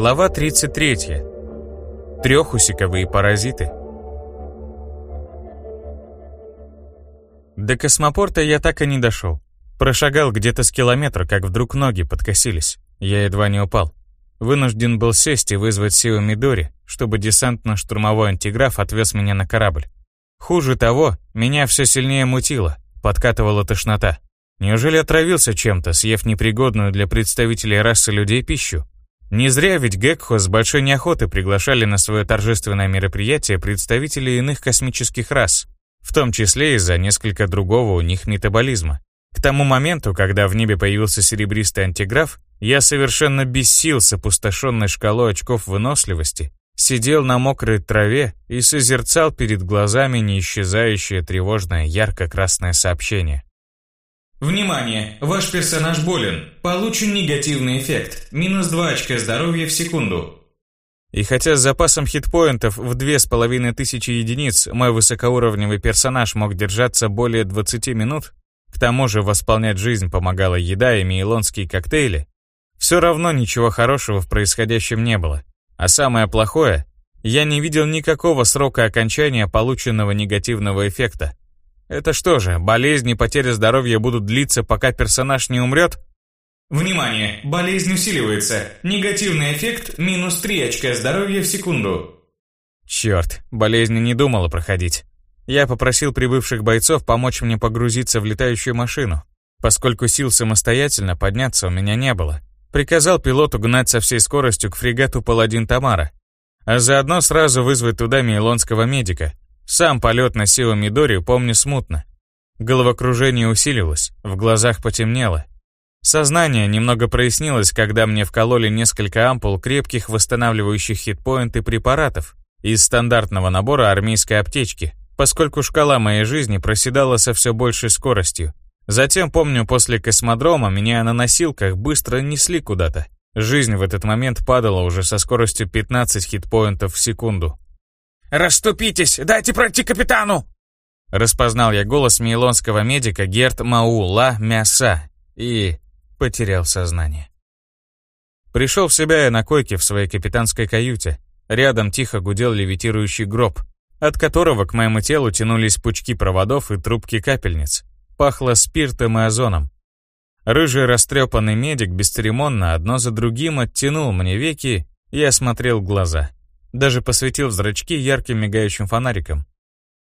Глава 33. Трехусиковые паразиты. До космопорта я так и не дошел. Прошагал где-то с километра, как вдруг ноги подкосились. Я едва не упал. Вынужден был сесть и вызвать Сио Мидори, чтобы десантно-штурмовой антиграф отвез меня на корабль. Хуже того, меня все сильнее мутило, подкатывала тошнота. Неужели отравился чем-то, съев непригодную для представителей расы людей пищу? Не зря ведь Гекхо с большой неохотой приглашали на свое торжественное мероприятие представителей иных космических рас, в том числе из-за несколько другого у них метаболизма. К тому моменту, когда в небе появился серебристый антиграф, я совершенно без сил с опустошенной шкалой очков выносливости сидел на мокрой траве и созерцал перед глазами неисчезающее тревожное ярко-красное сообщение. Внимание! Ваш персонаж болен. Получен негативный эффект. Минус 2 очка здоровья в секунду. И хотя с запасом хитпоинтов в две с половиной тысячи единиц мой высокоуровневый персонаж мог держаться более 20 минут, к тому же восполнять жизнь помогала еда и мейлонские коктейли, все равно ничего хорошего в происходящем не было. А самое плохое, я не видел никакого срока окончания полученного негативного эффекта. Это что же, болезни и потеря здоровья будут длиться, пока персонаж не умрет? Внимание! Болезнь усиливается. Негативный эффект минус 3 очка здоровья в секунду. Черт, болезнь не думала проходить. Я попросил прибывших бойцов помочь мне погрузиться в летающую машину, поскольку сил самостоятельно подняться у меня не было. Приказал пилоту гнать со всей скоростью к фрегату «Паладин Тамара», а заодно сразу вызвать туда мейлонского медика. Сам полет на силу Мидори помню смутно. Головокружение усилилось, в глазах потемнело. Сознание немного прояснилось, когда мне вкололи несколько ампул крепких восстанавливающих хитпоинты препаратов из стандартного набора армейской аптечки, поскольку шкала моей жизни проседала со все большей скоростью. Затем, помню, после космодрома меня на носилках быстро несли куда-то. Жизнь в этот момент падала уже со скоростью 15 хитпоинтов в секунду. «Расступитесь! Дайте пройти капитану!» Распознал я голос мейлонского медика Герт Маула Мяса и потерял сознание. Пришел в себя я на койке в своей капитанской каюте. Рядом тихо гудел левитирующий гроб, от которого к моему телу тянулись пучки проводов и трубки капельниц пахло спиртом и озоном. Рыжий растрепанный медик бесцеремонно одно за другим оттянул мне веки и осмотрел глаза. Даже посветил в зрачки ярким мигающим фонариком.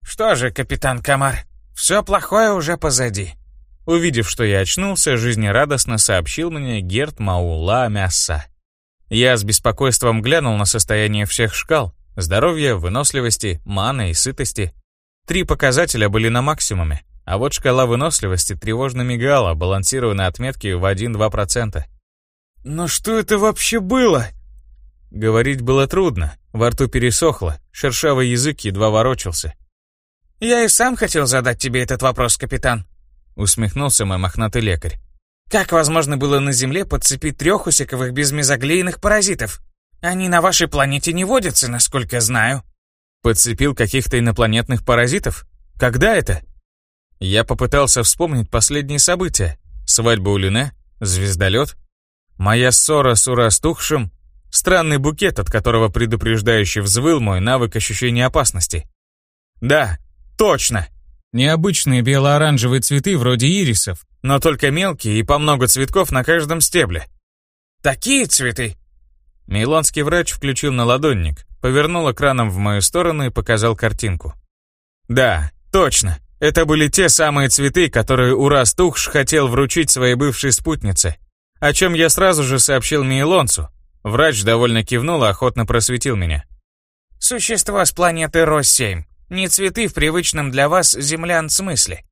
«Что же, капитан Камар, все плохое уже позади». Увидев, что я очнулся, жизнерадостно сообщил мне Герт Маула Мяса. Я с беспокойством глянул на состояние всех шкал — здоровья, выносливости, маны и сытости. Три показателя были на максимуме. А вот шкала выносливости тревожно мигала, балансируя на отметке в 1-2%. «Но что это вообще было?» Говорить было трудно, во рту пересохло, шершавый язык едва ворочался. «Я и сам хотел задать тебе этот вопрос, капитан», — усмехнулся мой мохнатый лекарь. «Как возможно было на Земле подцепить трехусиковых безмезоглейных паразитов? Они на вашей планете не водятся, насколько знаю». «Подцепил каких-то инопланетных паразитов? Когда это?» Я попытался вспомнить последние события. Свадьба у Люне, звездолет, моя ссора с урастухшим, странный букет, от которого предупреждающе взвыл мой навык ощущения опасности. Да, точно! Необычные бело-оранжевые цветы вроде ирисов, но только мелкие и по много цветков на каждом стебле. Такие цветы? Мейлонский врач включил наладонник, повернул экраном в мою сторону и показал картинку. Да, точно. Это были те самые цветы, которые Урас Тухш хотел вручить своей бывшей спутнице, о чем я сразу же сообщил Мейлонцу. Врач довольно кивнул и охотно просветил меня. «Существо с планеты Рос-7. Не цветы в привычном для вас землян смысле.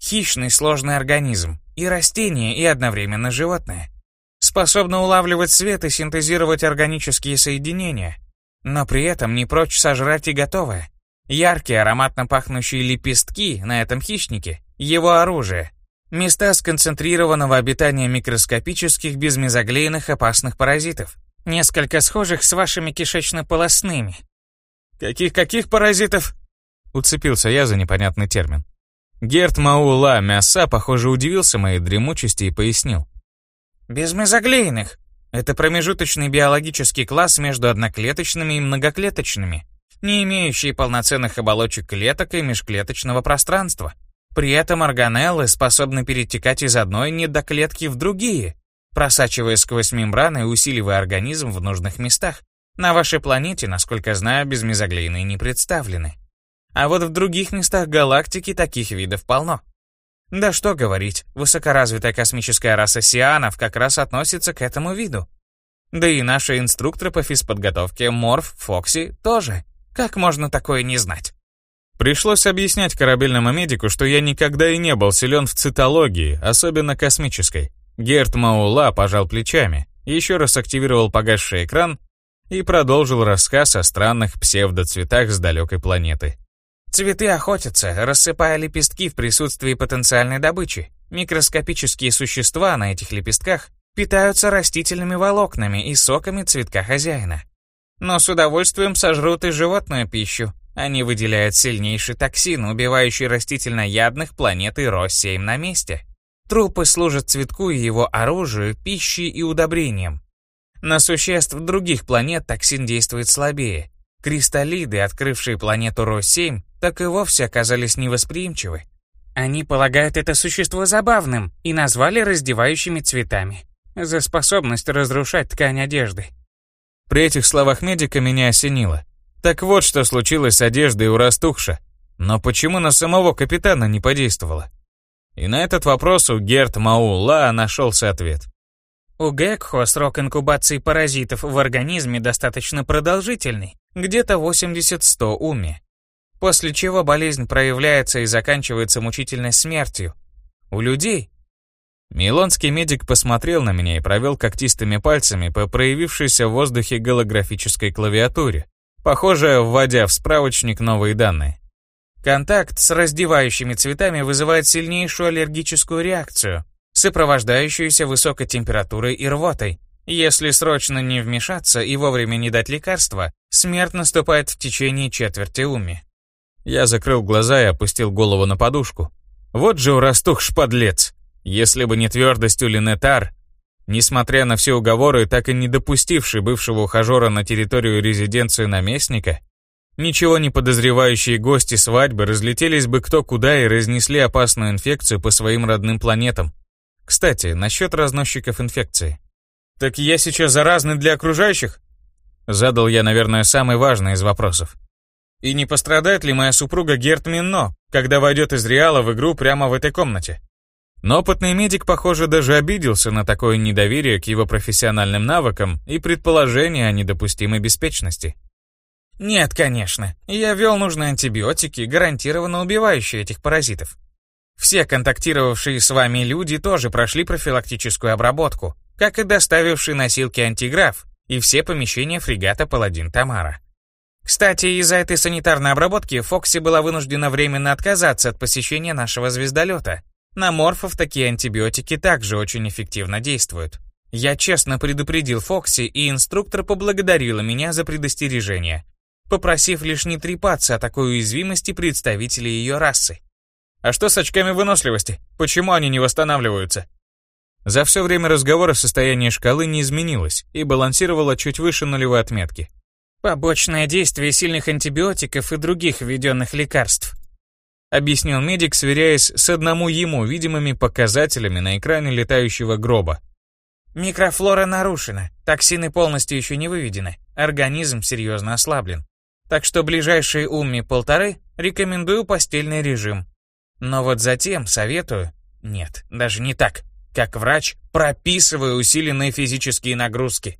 Хищный сложный организм. И растение, и одновременно животное. Способно улавливать свет и синтезировать органические соединения. Но при этом не прочь сожрать и готовое. Яркие ароматно пахнущие лепестки на этом хищнике – его оружие. Места сконцентрированного обитания микроскопических безмезоглейных опасных паразитов. Несколько схожих с вашими кишечно-полосными. «Каких-каких паразитов?» Уцепился я за непонятный термин. Герт Маула Мяса, похоже, удивился моей дремучести и пояснил. «Безмезоглейных. Это промежуточный биологический класс между одноклеточными и многоклеточными, не имеющий полноценных оболочек клеток и межклеточного пространства. При этом органеллы способны перетекать из одной недоклетки в другие, просачивая сквозь мембраны и усиливая организм в нужных местах. На вашей планете, насколько знаю, безмезоглейные не представлены. А вот в других местах галактики таких видов полно. Да что говорить, высокоразвитая космическая раса сианов как раз относится к этому виду. Да и наши инструкторы по физподготовке Морф, Фокси тоже. Как можно такое не знать? Пришлось объяснять корабельному медику, что я никогда и не был силен в цитологии, особенно космической. Герт Маула пожал плечами, еще раз активировал погасший экран и продолжил рассказ о странных псевдоцветах с далекой планеты. Цветы охотятся, рассыпая лепестки в присутствии потенциальной добычи. Микроскопические существа на этих лепестках питаются растительными волокнами и соками цветка хозяина. Но с удовольствием сожрут и животную пищу. Они выделяют сильнейший токсин, убивающий растительноядных планеты Росс-7 на месте. Трупы служат цветку и его оружию, пищей и удобрением. На существ других планет токсин действует слабее. Кристаллиды, открывшие планету Ро-7, так и вовсе оказались невосприимчивы. Они полагают это существо забавным и назвали раздевающими цветами за способность разрушать ткань одежды. При этих словах медика меня осенило. Так вот, что случилось с одеждой у Растухша. Но почему на самого капитана не подействовало? И на этот вопрос у Герт Маула нашелся ответ. У Гекхо срок инкубации паразитов в организме достаточно продолжительный, где-то 80-100 уми. После чего болезнь проявляется и заканчивается мучительной смертью. У людей... Милонский медик посмотрел на меня и провел когтистыми пальцами по проявившейся в воздухе голографической клавиатуре, похоже, вводя в справочник новые данные. Контакт с раздевающими цветами вызывает сильнейшую аллергическую реакцию, сопровождающуюся высокой температурой и рвотой. Если срочно не вмешаться и вовремя не дать лекарства, смерть наступает в течение четверти уми. Я закрыл глаза и опустил голову на подушку. Вот же урастух шпадлец. Если бы не твердость Улинетар, несмотря на все уговоры, так и не допустивший бывшего ухажера на территорию резиденции наместника, ничего не подозревающие гости свадьбы разлетелись бы кто куда и разнесли опасную инфекцию по своим родным планетам. Кстати, насчет разносчиков инфекции. «Так я сейчас заразный для окружающих?» Задал я, наверное, самый важный из вопросов. И не пострадает ли моя супруга Герт Минно, когда войдет из Реала в игру прямо в этой комнате? Но опытный медик, похоже, даже обиделся на такое недоверие к его профессиональным навыкам и предположение о недопустимой беспечности. Нет, конечно. Я ввел нужные антибиотики, гарантированно убивающие этих паразитов. Все контактировавшие с вами люди тоже прошли профилактическую обработку, как и доставивший носилки антиграф и все помещения фрегата «Паладин Тамара». Кстати, из-за этой санитарной обработки Фокси была вынуждена временно отказаться от посещения нашего звездолета. На морфов такие антибиотики также очень эффективно действуют. Я честно предупредил Фокси, и инструктор поблагодарила меня за предостережение, попросив лишь не трепаться о такой уязвимости представителей ее расы. А что с очками выносливости? Почему они не восстанавливаются? За все время разговора состояние шкалы не изменилось и балансировало чуть выше нулевой отметки. Побочное действие сильных антибиотиков и других введенных лекарств. Объяснил медик, сверяясь с одному ему видимыми показателями на экране летающего гроба. Микрофлора нарушена, токсины полностью еще не выведены, организм серьезно ослаблен. Так что ближайшие умми полторы рекомендую постельный режим. Но вот затем советую, нет, даже не так, как врач, прописываю усиленные физические нагрузки.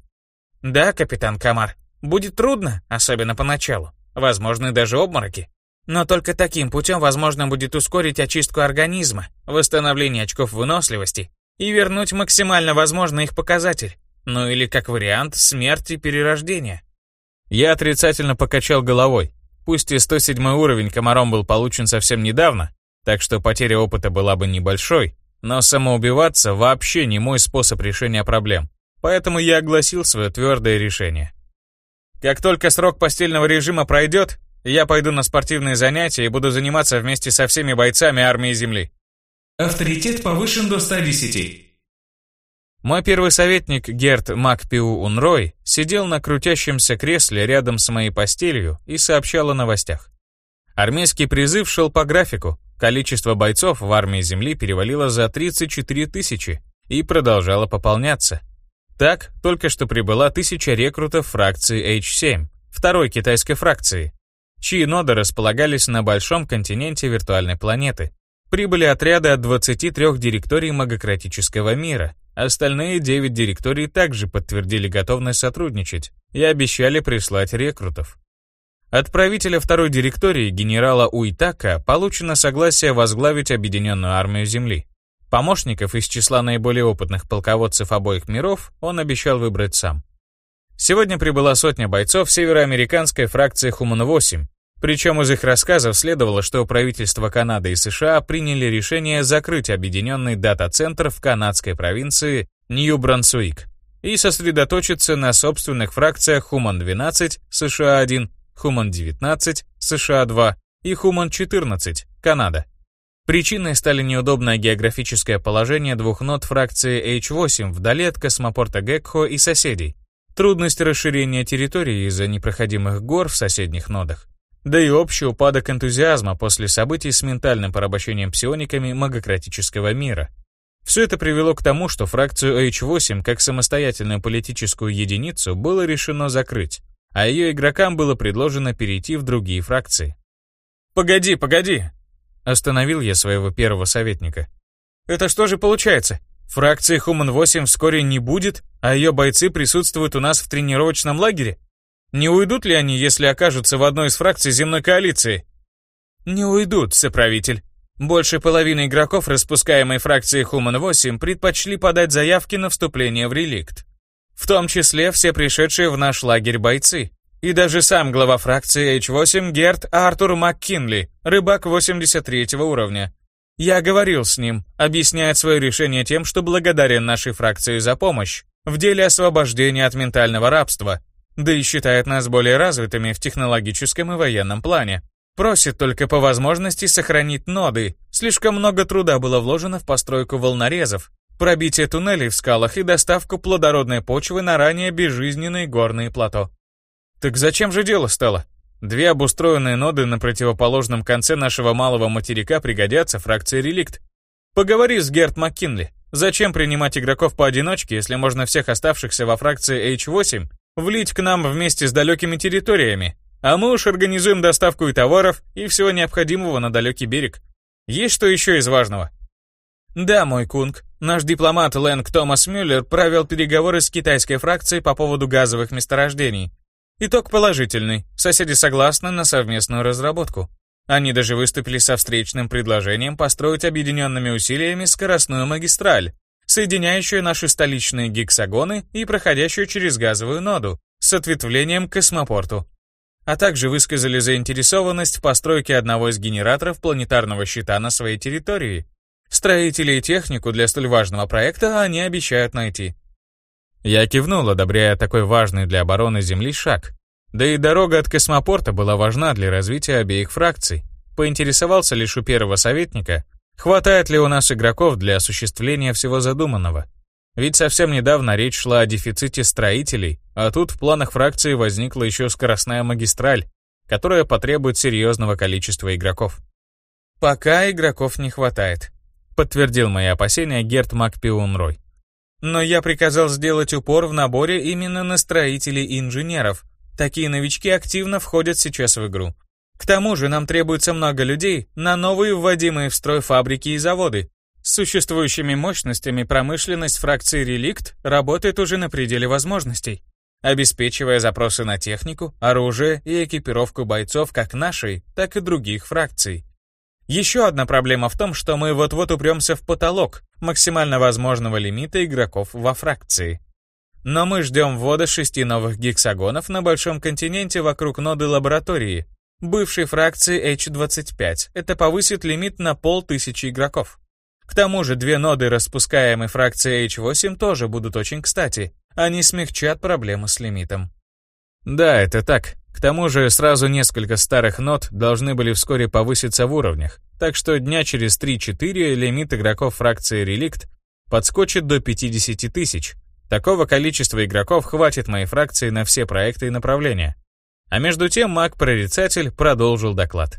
Да, капитан Камар, Будет трудно, особенно поначалу. Возможны даже обмороки. Но только таким путем возможно будет ускорить очистку организма, восстановление очков выносливости и вернуть максимально возможный их показатель. Ну или как вариант смерти перерождения. Я отрицательно покачал головой. Пусть и 107 уровень комаром был получен совсем недавно, так что потеря опыта была бы небольшой, но самоубиваться вообще не мой способ решения проблем. Поэтому я огласил свое твердое решение. Как только срок постельного режима пройдет, я пойду на спортивные занятия и буду заниматься вместе со всеми бойцами армии Земли. Авторитет повышен до 110. Мой первый советник Герт Макпиу Унрой сидел на крутящемся кресле рядом с моей постелью и сообщал о новостях. Армейский призыв шел по графику, количество бойцов в армии Земли перевалило за 34 тысячи и продолжало пополняться. Так, только что прибыла тысяча рекрутов фракции H7, второй китайской фракции, чьи ноды располагались на большом континенте виртуальной планеты. Прибыли отряды от 23 директорий магократического мира, остальные 9 директорий также подтвердили готовность сотрудничать и обещали прислать рекрутов. От правителя второй директории генерала Уитака получено согласие возглавить Объединенную армию Земли. Помощников из числа наиболее опытных полководцев обоих миров он обещал выбрать сам. Сегодня прибыла сотня бойцов североамериканской фракции Хуман-8, причем из их рассказов следовало, что правительства Канады и США приняли решение закрыть объединенный дата-центр в канадской провинции Нью-Брансуик и сосредоточиться на собственных фракциях Хуман-12, США-1, Хуман-19, США-2 и Хуман-14, Канада. Причиной стали неудобное географическое положение двух нот фракции H8 вдали от космопорта Гекхо и соседей, трудность расширения территории из-за непроходимых гор в соседних нодах, да и общий упадок энтузиазма после событий с ментальным порабощением псиониками магократического мира. Все это привело к тому, что фракцию H8 как самостоятельную политическую единицу было решено закрыть, а ее игрокам было предложено перейти в другие фракции. «Погоди, погоди!» Остановил я своего первого советника. «Это что же получается? Фракции Хуман-8 вскоре не будет, а ее бойцы присутствуют у нас в тренировочном лагере? Не уйдут ли они, если окажутся в одной из фракций земной коалиции? Не уйдут, соправитель. Больше половины игроков распускаемой фракции Хуман-8 предпочли подать заявки на вступление в реликт. В том числе все пришедшие в наш лагерь бойцы. И даже сам глава фракции H8 Герт Артур МакКинли, рыбак 83 уровня. Я говорил с ним, объясняет свое решение тем, что благодарен нашей фракции за помощь в деле освобождения от ментального рабства, да и считает нас более развитыми в технологическом и военном плане. Просит только по возможности сохранить ноды. Слишком много труда было вложено в постройку волнорезов, пробитие туннелей в скалах и доставку плодородной почвы на ранее безжизненные горные плато. Так зачем же дело стало? Две обустроенные ноды на противоположном конце нашего малого материка пригодятся фракции реликт. Поговори с Герт МакКинли. Зачем принимать игроков поодиночке, если можно всех оставшихся во фракции H8 влить к нам вместе с далекими территориями? А мы уж организуем доставку и товаров, и всего необходимого на далекий берег. Есть что еще из важного? Да, мой кунг. Наш дипломат Лэнг Томас Мюллер провел переговоры с китайской фракцией по поводу газовых месторождений. Итог положительный. Соседи согласны на совместную разработку. Они даже выступили со встречным предложением построить объединенными усилиями скоростную магистраль, соединяющую наши столичные гексагоны и проходящую через газовую ноду с ответвлением к космопорту. А также высказали заинтересованность в постройке одного из генераторов планетарного щита на своей территории. Строителей и технику для столь важного проекта они обещают найти. Я кивнул, одобряя такой важный для обороны Земли шаг. Да и дорога от космопорта была важна для развития обеих фракций. Поинтересовался лишь у первого советника, хватает ли у нас игроков для осуществления всего задуманного. Ведь совсем недавно речь шла о дефиците строителей, а тут в планах фракции возникла еще скоростная магистраль, которая потребует серьезного количества игроков. «Пока игроков не хватает», — подтвердил мои опасения Герт Макпиунрой. Но я приказал сделать упор в наборе именно на строителей и инженеров. Такие новички активно входят сейчас в игру. К тому же нам требуется много людей на новые вводимые в строй фабрики и заводы. С существующими мощностями промышленность фракции «Реликт» работает уже на пределе возможностей, обеспечивая запросы на технику, оружие и экипировку бойцов как нашей, так и других фракций. Еще одна проблема в том, что мы вот-вот упремся в потолок максимально возможного лимита игроков во фракции. Но мы ждем ввода шести новых гексагонов на большом континенте вокруг ноды лаборатории, бывшей фракции H25. Это повысит лимит на полтысячи игроков. К тому же две ноды распускаемой фракции H8 тоже будут очень кстати. Они смягчат проблемы с лимитом. Да, это так. К тому же сразу несколько старых нот должны были вскоре повыситься в уровнях, так что дня через 3-4 лимит игроков фракции Реликт подскочит до 50 тысяч. Такого количества игроков хватит моей фракции на все проекты и направления. А между тем маг-прорицатель продолжил доклад.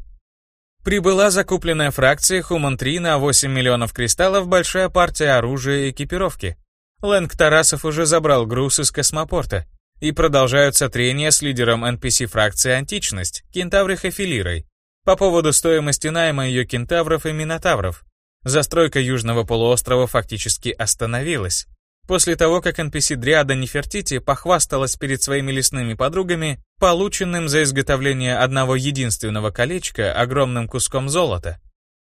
Прибыла закупленная фракция Human 3 на 8 миллионов кристаллов большая партия оружия и экипировки. Лэнг Тарасов уже забрал груз из космопорта и продолжаются трения с лидером NPC-фракции «Античность» Кентаврой Хефилирой по поводу стоимости найма ее кентавров и минотавров. Застройка Южного полуострова фактически остановилась. После того, как NPC Дриада Нефертити похвасталась перед своими лесными подругами полученным за изготовление одного единственного колечка огромным куском золота.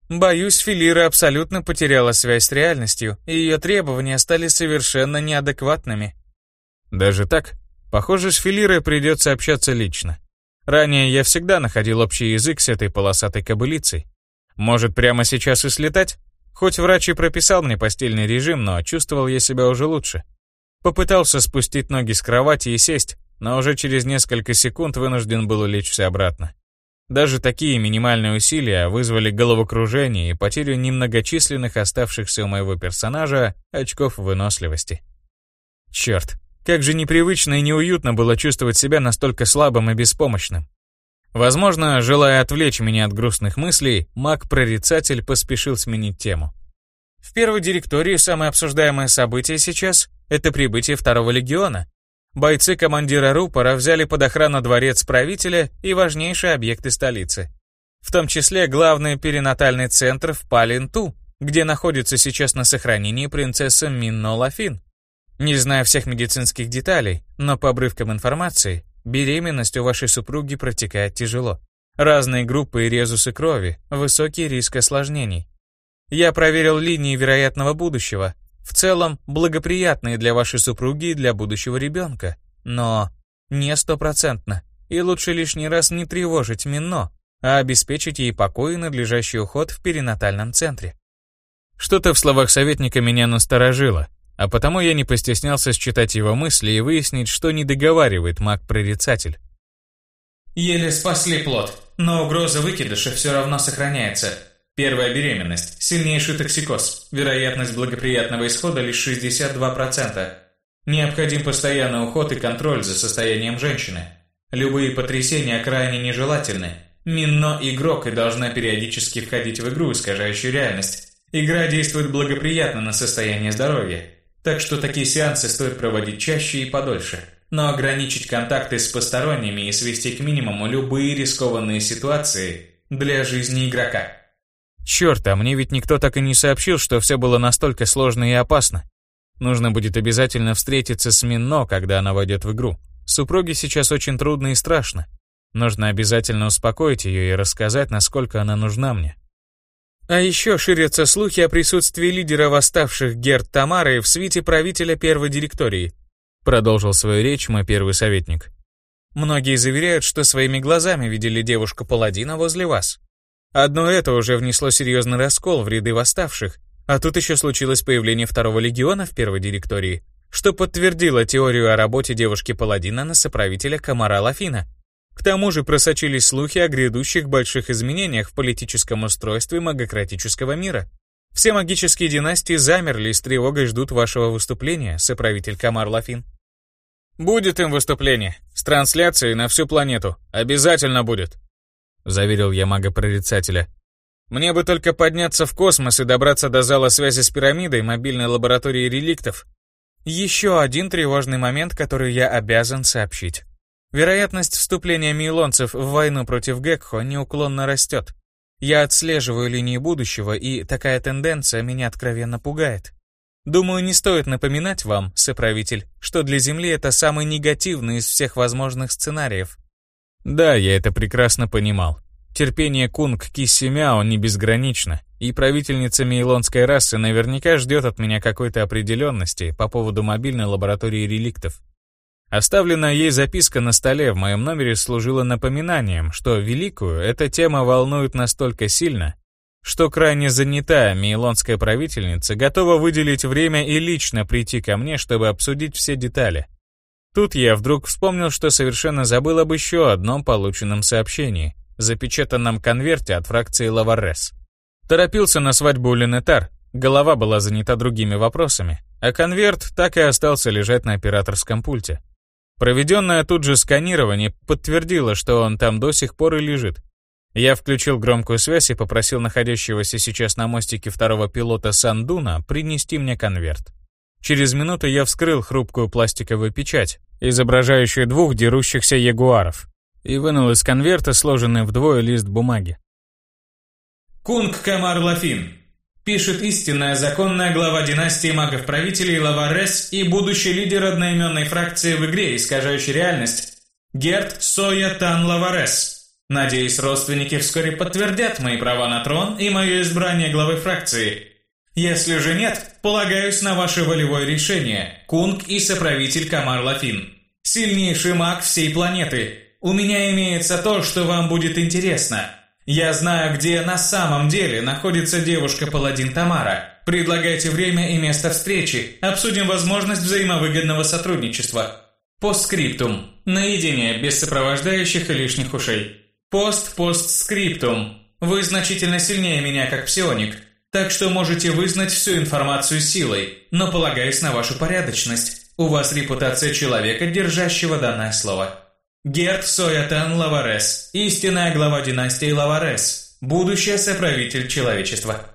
Боюсь, Филира абсолютно потеряла связь с реальностью, и ее требования стали совершенно неадекватными. Даже так? Похоже, с Филирой придется общаться лично. Ранее я всегда находил общий язык с этой полосатой кобылицей. Может, прямо сейчас и слетать? Хоть врач и прописал мне постельный режим, но чувствовал я себя уже лучше. Попытался спустить ноги с кровати и сесть, но уже через несколько секунд вынужден был улечься обратно. Даже такие минимальные усилия вызвали головокружение и потерю немногочисленных оставшихся у моего персонажа очков выносливости. Черт, как же непривычно и неуютно было чувствовать себя настолько слабым и беспомощным. Возможно, желая отвлечь меня от грустных мыслей, маг-прорицатель поспешил сменить тему. В первой директории самое обсуждаемое событие сейчас — это прибытие второго легиона. Бойцы командира рупора взяли под охрану дворец правителя и важнейшие объекты столицы. В том числе главный перинатальный центр в Палинту, где находится сейчас на сохранении принцесса Минно Лафин. Не знаю всех медицинских деталей, но по обрывкам информации, Беременность у вашей супруги протекает тяжело. Разные группы и резусы крови, высокий риск осложнений. Я проверил линии вероятного будущего. В целом, благоприятные для вашей супруги и для будущего ребенка. Но не стопроцентно. И лучше лишний раз не тревожить Мино, а обеспечить ей покой и надлежащий уход в перинатальном центре. Что-то в словах советника меня насторожило, а потому я не постеснялся считать его мысли и выяснить, что не договаривает маг-прорицатель. Еле спасли плод, но угроза выкидыша все равно сохраняется. Первая беременность, сильнейший токсикоз, вероятность благоприятного исхода лишь 62%. Необходим постоянный уход и контроль за состоянием женщины. Любые потрясения крайне нежелательны. Минно игрок и должна периодически входить в игру, искажающую реальность. Игра действует благоприятно на состояние здоровья. Так что такие сеансы стоит проводить чаще и подольше. Но ограничить контакты с посторонними и свести к минимуму любые рискованные ситуации для жизни игрока. Черт, а мне ведь никто так и не сообщил, что все было настолько сложно и опасно. Нужно будет обязательно встретиться с Минно, когда она войдет в игру. Супруге сейчас очень трудно и страшно. Нужно обязательно успокоить ее и рассказать, насколько она нужна мне. А еще ширятся слухи о присутствии лидера восставших Герд Тамары в свите правителя первой директории. Продолжил свою речь мой первый советник. Многие заверяют, что своими глазами видели девушку-паладина возле вас. Одно это уже внесло серьезный раскол в ряды восставших, а тут еще случилось появление второго легиона в первой директории, что подтвердило теорию о работе девушки-паладина на соправителя Камара Лафина. К тому же просочились слухи о грядущих больших изменениях в политическом устройстве магократического мира. Все магические династии замерли и с тревогой ждут вашего выступления, соправитель Камар Лафин. «Будет им выступление. С трансляцией на всю планету. Обязательно будет», — заверил я мага-прорицателя. «Мне бы только подняться в космос и добраться до зала связи с пирамидой мобильной лаборатории реликтов. Еще один тревожный момент, который я обязан сообщить. Вероятность вступления мейлонцев в войну против Гекхо неуклонно растет. Я отслеживаю линии будущего, и такая тенденция меня откровенно пугает. Думаю, не стоит напоминать вам, соправитель, что для Земли это самый негативный из всех возможных сценариев. Да, я это прекрасно понимал. Терпение Кунг Киссимяо не безгранично, и правительница мейлонской расы наверняка ждет от меня какой-то определенности по поводу мобильной лаборатории реликтов. Оставленная ей записка на столе в моем номере служила напоминанием, что Великую эта тема волнует настолько сильно, что крайне занятая мейлонская правительница готова выделить время и лично прийти ко мне, чтобы обсудить все детали. Тут я вдруг вспомнил, что совершенно забыл об еще одном полученном сообщении, запечатанном конверте от фракции Лаварес. Торопился на свадьбу Ленетар, Голова была занята другими вопросами, а конверт так и остался лежать на операторском пульте. Проведенное тут же сканирование подтвердило, что он там до сих пор и лежит. Я включил громкую связь и попросил находящегося сейчас на мостике второго пилота Сандуна принести мне конверт. Через минуту я вскрыл хрупкую пластиковую печать, изображающую двух дерущихся ягуаров, и вынул из конверта сложенный вдвое лист бумаги. Кунг Камар Лафин. Пишет истинная законная глава династии магов-правителей Лаварес и будущий лидер одноименной фракции в игре, искажающей реальность, Герт Соя Тан Лаварес. Надеюсь, родственники вскоре подтвердят мои права на трон и мое избрание главы фракции. Если же нет, полагаюсь на ваше волевое решение, Кунг и соправитель Камар Лафин. Сильнейший маг всей планеты, у меня имеется то, что вам будет интересно. Я знаю, где на самом деле находится девушка-паладин Тамара. Предлагайте время и место встречи. Обсудим возможность взаимовыгодного сотрудничества. Постскриптум. Наедине, без сопровождающих и лишних ушей. Пост-постскриптум. Вы значительно сильнее меня как псионик, так что можете вызнать всю информацию силой, но полагаюсь на вашу порядочность. У вас репутация человека, держащего данное слово. Герд Соятан Лаварес, истинная глава династии Лаварес, будущий соправитель человечества.